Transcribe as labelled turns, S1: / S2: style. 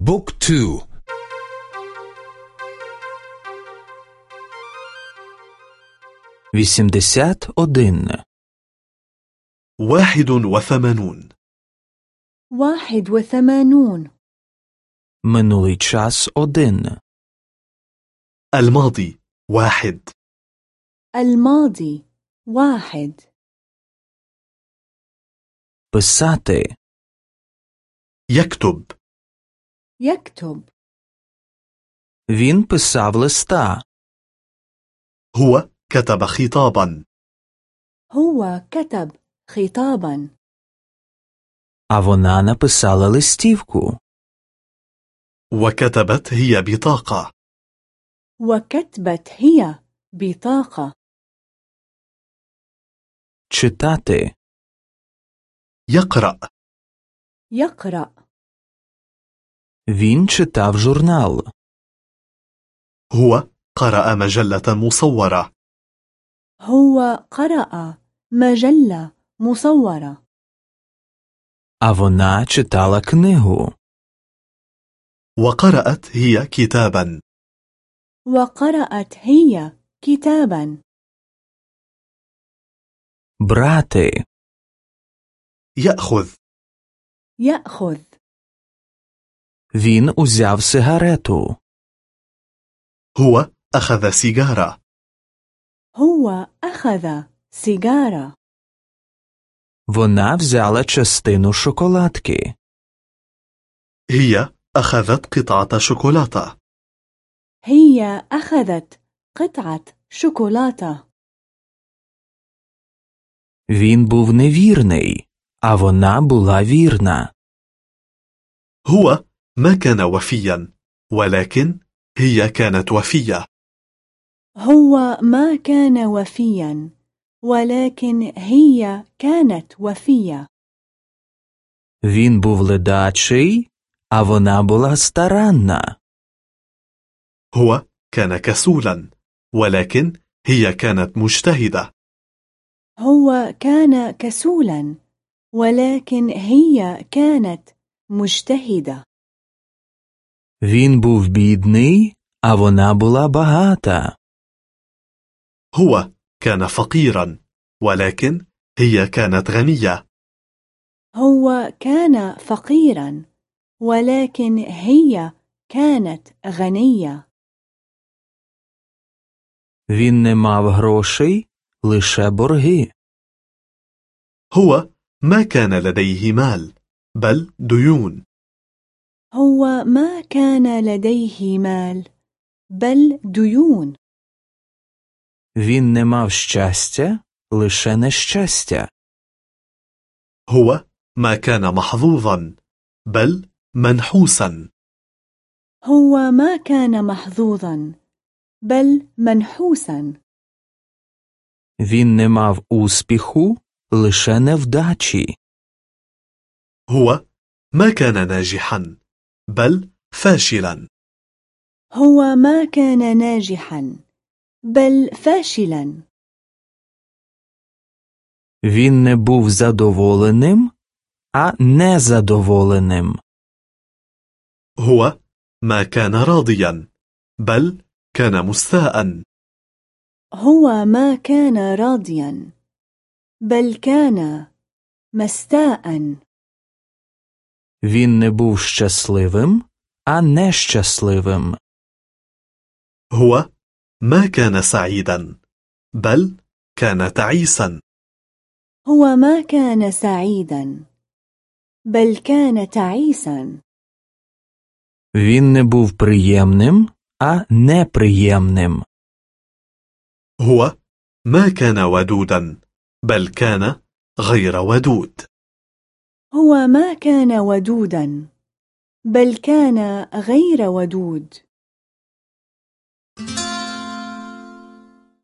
S1: Book two.
S2: вісімдесят один
S3: واحد وثمانون.
S4: واحد وثمانون.
S2: минулий час один
S3: الماضي واحد.
S4: الماضي واحد.
S2: بساتي
S3: يكتب.
S4: يكتب
S2: він писав листа
S3: هو كتب خطابا
S4: هو كتب خطابا
S2: а вона написала листівку
S3: وكتبت هي بطاقة
S4: وكتبت هي بطاقة
S2: читати
S3: يقرأ
S4: يقرأ
S2: він читав журнал
S3: هو قرأ مجلة مصورة
S4: هو قرأ مجلة مصورة
S2: а вона читала книгу
S3: وقرأت هي كتابا
S4: وقرأت هي كتابا
S2: брати
S3: يأخذ
S4: يأخذ
S2: він узяв сигарету
S3: هو أخذ سيجارة
S4: هو أخذ سيجارة
S2: вона взяла частину шоколадки
S3: هي أخذت قطعة شوكولاتة
S4: هي أخذت قطعة شوكولاتة
S2: він був невірний а вона була вірна
S3: هو ما كان وفيا ولكن هي كانت وفية
S4: هو ما كان وفيا ولكن هي كانت وفية
S2: він був ледачий а вона була старанна
S3: هو كان كسولا ولكن هي كانت مجتهدة
S4: هو كان كسولا ولكن هي كانت مجتهدة
S2: він був бідний а вона була багата
S3: هو كان فقيرا ولكن هي كانت غنية
S4: هو كان فقيرا ولكن هي كانت غنية
S2: він не мав грошей лише борги
S3: هو ما كان لديه مال بل ديون
S4: هو ما كان لديه مال بل ديون
S2: він не мав щастя лише нещастя
S3: هو ما كان محظوظا بل منحوسا
S4: هو ما كان محظوظا بل منحوسا
S2: він не мав успіху лише невдачі
S3: هو ما كان ناجحا بل فاشلا
S4: هو ما كان ناجحا بل فاشلا
S2: він не був задоволеним а незадоволеним
S3: هو ما كان راضيا بل كان مستاء
S4: هو ما كان راضيا بل كان مستاء
S2: він не був щасливим а нещасливим
S3: هو ما كان سعيدا بل كان تعيسا
S4: هو ما كان سعيدا بل كان تعيسا
S2: він не був приємним а неприємним
S3: هو ما كان ودودا بل كان غير ودود
S4: هو ما كان ودوداً، بل كان غير ودود.